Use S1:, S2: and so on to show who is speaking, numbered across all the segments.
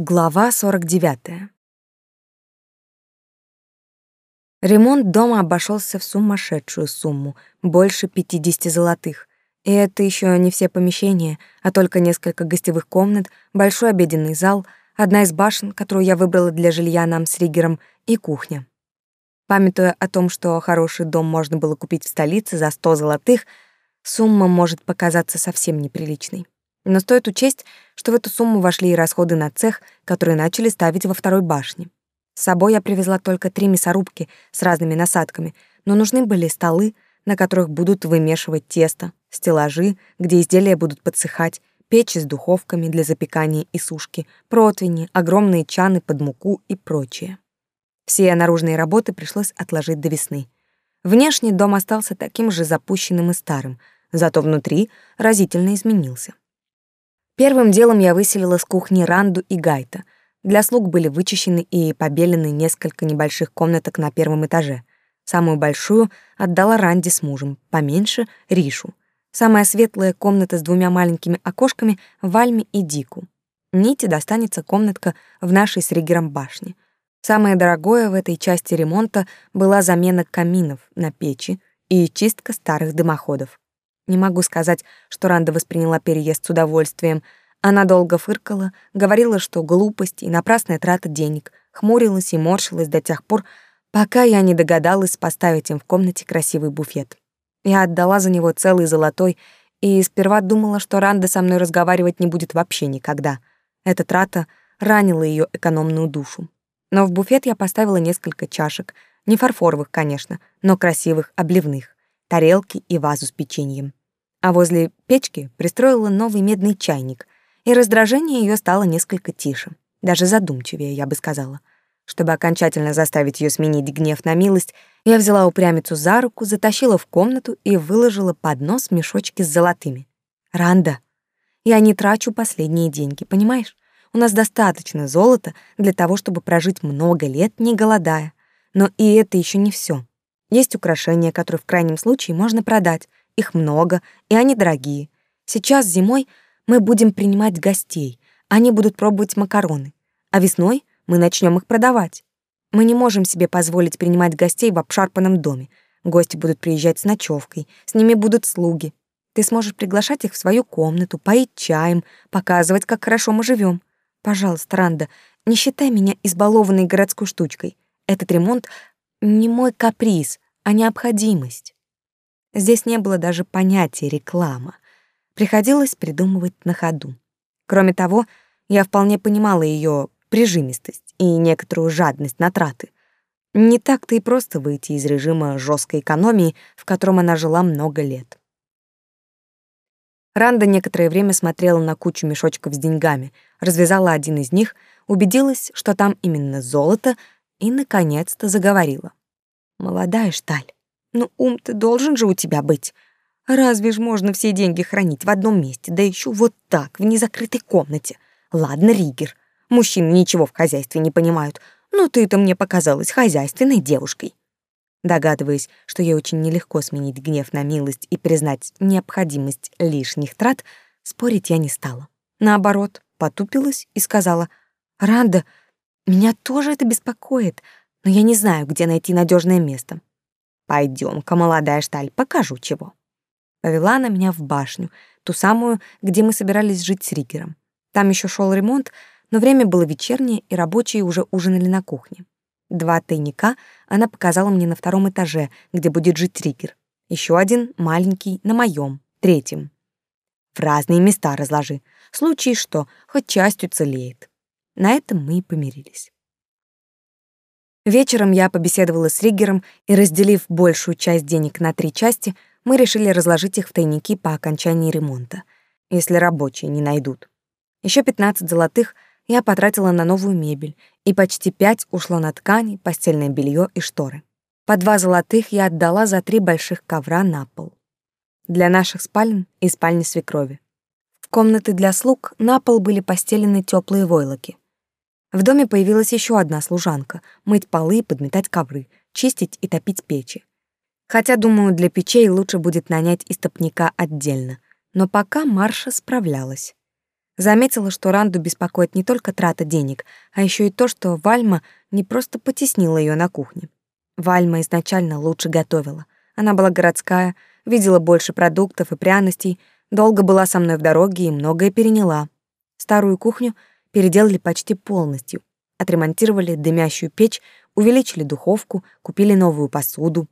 S1: Глава 49. Ремонт дома обошелся в сумасшедшую сумму, больше 50 золотых. И это еще не все помещения, а только несколько гостевых комнат, большой обеденный зал, одна из башен, которую я выбрала для жилья нам с Ригером, и кухня. Памятуя о том, что хороший дом можно было купить в столице за 100 золотых, сумма может показаться совсем неприличной. Но стоит учесть, что в эту сумму вошли и расходы на цех, которые начали ставить во второй башне. С собой я привезла только три мясорубки с разными насадками, но нужны были столы, на которых будут вымешивать тесто, стеллажи, где изделия будут подсыхать, печи с духовками для запекания и сушки, противни, огромные чаны под муку и прочее. Все наружные работы пришлось отложить до весны. Внешний дом остался таким же запущенным и старым, зато внутри разительно изменился. Первым делом я выселила с кухни Ранду и Гайта. Для слуг были вычищены и побелены несколько небольших комнаток на первом этаже. Самую большую отдала Ранди с мужем, поменьше — Ришу. Самая светлая комната с двумя маленькими окошками — Вальме и Дику. Ните достанется комнатка в нашей с Ригером башне. Самое дорогое в этой части ремонта была замена каминов на печи и чистка старых дымоходов. Не могу сказать, что Ранда восприняла переезд с удовольствием. Она долго фыркала, говорила, что глупость и напрасная трата денег, хмурилась и морщилась до тех пор, пока я не догадалась поставить им в комнате красивый буфет. Я отдала за него целый золотой и сперва думала, что Ранда со мной разговаривать не будет вообще никогда. Эта трата ранила ее экономную душу. Но в буфет я поставила несколько чашек, не фарфоровых, конечно, но красивых, обливных, тарелки и вазу с печеньем а возле печки пристроила новый медный чайник, и раздражение ее стало несколько тише, даже задумчивее, я бы сказала. Чтобы окончательно заставить ее сменить гнев на милость, я взяла упрямицу за руку, затащила в комнату и выложила под нос мешочки с золотыми. «Ранда, я не трачу последние деньги, понимаешь? У нас достаточно золота для того, чтобы прожить много лет, не голодая. Но и это еще не все. Есть украшения, которые в крайнем случае можно продать, их много, и они дорогие. Сейчас зимой мы будем принимать гостей. Они будут пробовать макароны. А весной мы начнем их продавать. Мы не можем себе позволить принимать гостей в обшарпанном доме. Гости будут приезжать с ночевкой, с ними будут слуги. Ты сможешь приглашать их в свою комнату, поить чаем, показывать, как хорошо мы живем. Пожалуйста, Ранда, не считай меня избалованной городской штучкой. Этот ремонт не мой каприз, а необходимость. Здесь не было даже понятия реклама. Приходилось придумывать на ходу. Кроме того, я вполне понимала ее прижимистость и некоторую жадность на траты. Не так-то и просто выйти из режима жесткой экономии, в котором она жила много лет. Ранда некоторое время смотрела на кучу мешочков с деньгами, развязала один из них, убедилась, что там именно золото, и, наконец-то, заговорила. «Молодая шталь, ну, ум-то должен же у тебя быть. Разве ж можно все деньги хранить в одном месте, да еще вот так, в незакрытой комнате? Ладно, Ригер, мужчины ничего в хозяйстве не понимают, но ты-то мне показалась хозяйственной девушкой. Догадываясь, что ей очень нелегко сменить гнев на милость и признать необходимость лишних трат, спорить я не стала. Наоборот, потупилась и сказала, «Ранда, меня тоже это беспокоит, но я не знаю, где найти надежное место. Пойдем-ка, молодая шталь, покажу чего. Повела она меня в башню, ту самую, где мы собирались жить с Ригером. Там еще шел ремонт, но время было вечернее, и рабочие уже ужинали на кухне. Два тайника она показала мне на втором этаже, где будет жить Ригер. Еще один маленький на моем, третьем. В разные места разложи. Случай что, хоть часть уцелеет. На этом мы и помирились. Вечером я побеседовала с Риггером, и, разделив большую часть денег на три части, мы решили разложить их в тайники по окончании ремонта, если рабочие не найдут. Еще 15 золотых я потратила на новую мебель, и почти пять ушло на ткани, постельное белье и шторы. По два золотых я отдала за три больших ковра на пол. Для наших спален и спальни свекрови. В комнаты для слуг на пол были постелены теплые войлоки — в доме появилась еще одна служанка — мыть полы, подметать ковры, чистить и топить печи. Хотя, думаю, для печей лучше будет нанять истопника отдельно. Но пока Марша справлялась. Заметила, что Ранду беспокоит не только трата денег, а еще и то, что Вальма не просто потеснила ее на кухне. Вальма изначально лучше готовила. Она была городская, видела больше продуктов и пряностей, долго была со мной в дороге и многое переняла. Старую кухню переделали почти полностью, отремонтировали дымящую печь, увеличили духовку, купили новую посуду.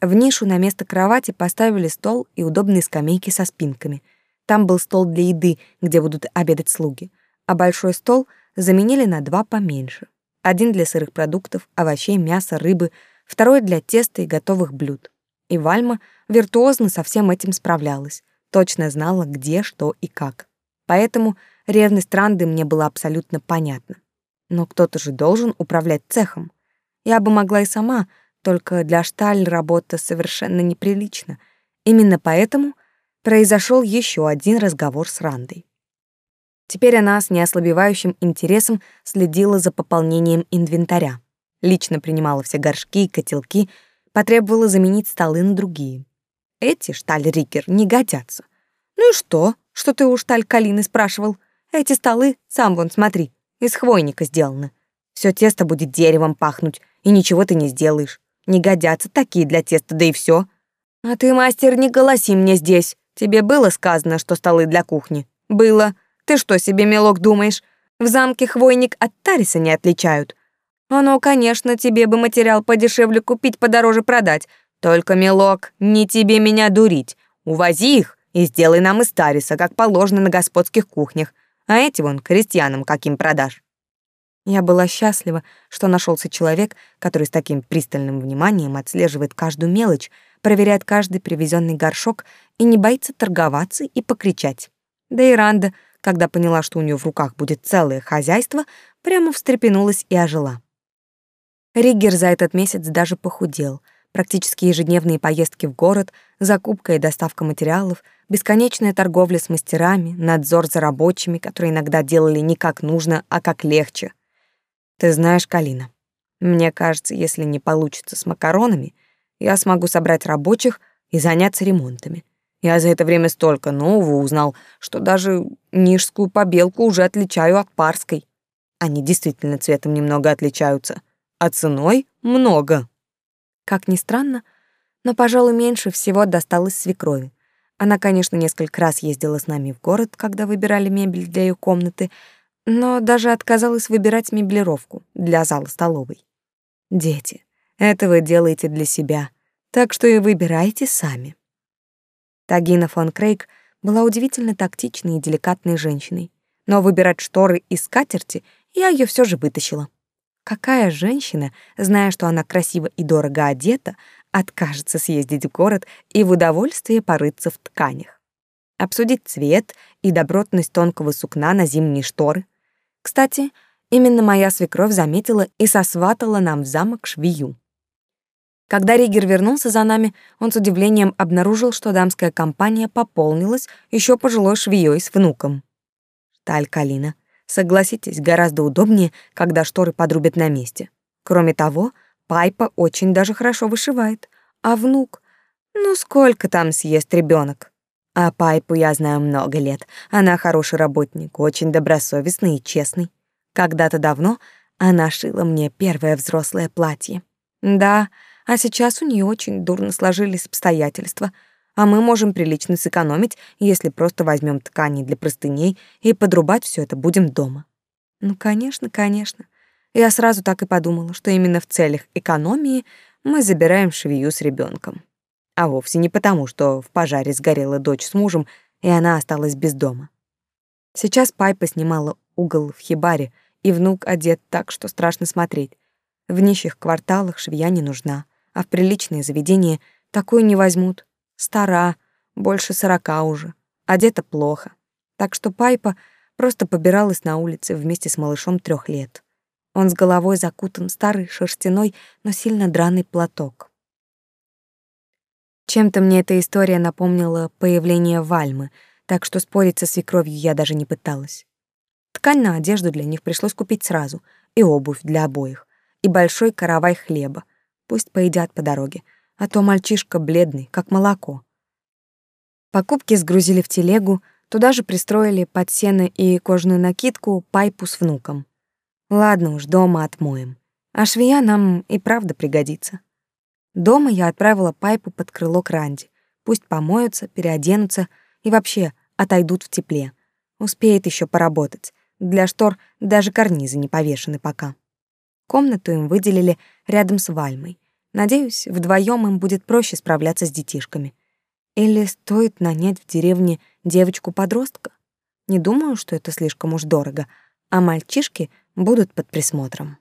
S1: В нишу на место кровати поставили стол и удобные скамейки со спинками. Там был стол для еды, где будут обедать слуги, а большой стол заменили на два поменьше. Один для сырых продуктов, овощей, мяса, рыбы, второй для теста и готовых блюд. И Вальма виртуозно со всем этим справлялась, точно знала, где, что и как. Поэтому ревность Ранды мне была абсолютно понятна. Но кто-то же должен управлять цехом. Я бы могла и сама, только для Шталь работа совершенно неприлична. Именно поэтому произошел еще один разговор с Рандой. Теперь она с неослабевающим интересом следила за пополнением инвентаря. Лично принимала все горшки и котелки, потребовала заменить столы на другие. Эти, Шталь-Рикер, не годятся. Ну и что, что ты у Шталь-Калины спрашивал? Эти столы, сам вон смотри, из хвойника сделаны. Все тесто будет деревом пахнуть, и ничего ты не сделаешь. Не годятся такие для теста, да и все. А ты, мастер, не голоси мне здесь. Тебе было сказано, что столы для кухни? Было. Ты что себе, мелок, думаешь? В замке хвойник от тариса не отличают. Оно, конечно, тебе бы материал подешевле купить, подороже продать. Только, мелок, не тебе меня дурить. Увози их и сделай нам из тариса, как положено на господских кухнях. А эти вон крестьянам каким продашь. Я была счастлива, что нашелся человек, который с таким пристальным вниманием отслеживает каждую мелочь, проверяет каждый привезенный горшок и не боится торговаться и покричать. Да и Ранда, когда поняла, что у нее в руках будет целое хозяйство, прямо встрепенулась и ожила. Риггер за этот месяц даже похудел. Практически ежедневные поездки в город, закупка и доставка материалов, бесконечная торговля с мастерами, надзор за рабочими, которые иногда делали не как нужно, а как легче. Ты знаешь, Калина, мне кажется, если не получится с макаронами, я смогу собрать рабочих и заняться ремонтами. Я за это время столько нового узнал, что даже нижскую побелку уже отличаю от парской. Они действительно цветом немного отличаются, а ценой много. Как ни странно, но, пожалуй, меньше всего досталось свекрови. Она, конечно, несколько раз ездила с нами в город, когда выбирали мебель для ее комнаты, но даже отказалась выбирать меблировку для зала столовой. Дети, это вы делаете для себя, так что и выбирайте сами. Тагина фон Крейг была удивительно тактичной и деликатной женщиной, но выбирать шторы и скатерти я ее все же вытащила. Какая женщина, зная, что она красиво и дорого одета, откажется съездить в город и в удовольствие порыться в тканях? Обсудить цвет и добротность тонкого сукна на зимние шторы? Кстати, именно моя свекровь заметила и сосватала нам в замок швею. Когда Ригер вернулся за нами, он с удивлением обнаружил, что дамская компания пополнилась еще пожилой швеей с внуком. Таль Калина, согласитесь, гораздо удобнее, когда шторы подрубят на месте. Кроме того, Пайпа очень даже хорошо вышивает, а внук, ну сколько там съест ребенок? А Пайпу я знаю много лет. Она хороший работник, очень добросовестный и честный. Когда-то давно она шила мне первое взрослое платье. Да, а сейчас у нее очень дурно сложились обстоятельства, а мы можем прилично сэкономить, если просто возьмем ткани для простыней и подрубать все это будем дома. Ну, конечно, конечно. Я сразу так и подумала, что именно в целях экономии мы забираем швею с ребенком, А вовсе не потому, что в пожаре сгорела дочь с мужем, и она осталась без дома. Сейчас Пайпа снимала угол в хибаре, и внук одет так, что страшно смотреть. В нищих кварталах швея не нужна а в приличные заведения такую не возьмут. Стара, больше сорока уже, одета плохо. Так что Пайпа просто побиралась на улице вместе с малышом трех лет. Он с головой закутан старый шерстяной, но сильно драный платок. Чем-то мне эта история напомнила появление Вальмы, так что спорить со свекровью я даже не пыталась. Ткань на одежду для них пришлось купить сразу, и обувь для обоих, и большой каравай хлеба, Пусть поедят по дороге, а то мальчишка бледный, как молоко. Покупки сгрузили в телегу, Туда же пристроили под сено и кожаную накидку пайпу с внуком. Ладно уж, дома отмоем. А швея нам и правда пригодится. Дома я отправила пайпу под крыло к Ранди. Пусть помоются, переоденутся и вообще отойдут в тепле. Успеет еще поработать. Для штор даже карнизы не повешены пока. Комнату им выделили рядом с Вальмой. Надеюсь, вдвоем им будет проще справляться с детишками. Или стоит нанять в деревне девочку-подростка? Не думаю, что это слишком уж дорого, а мальчишки будут под присмотром.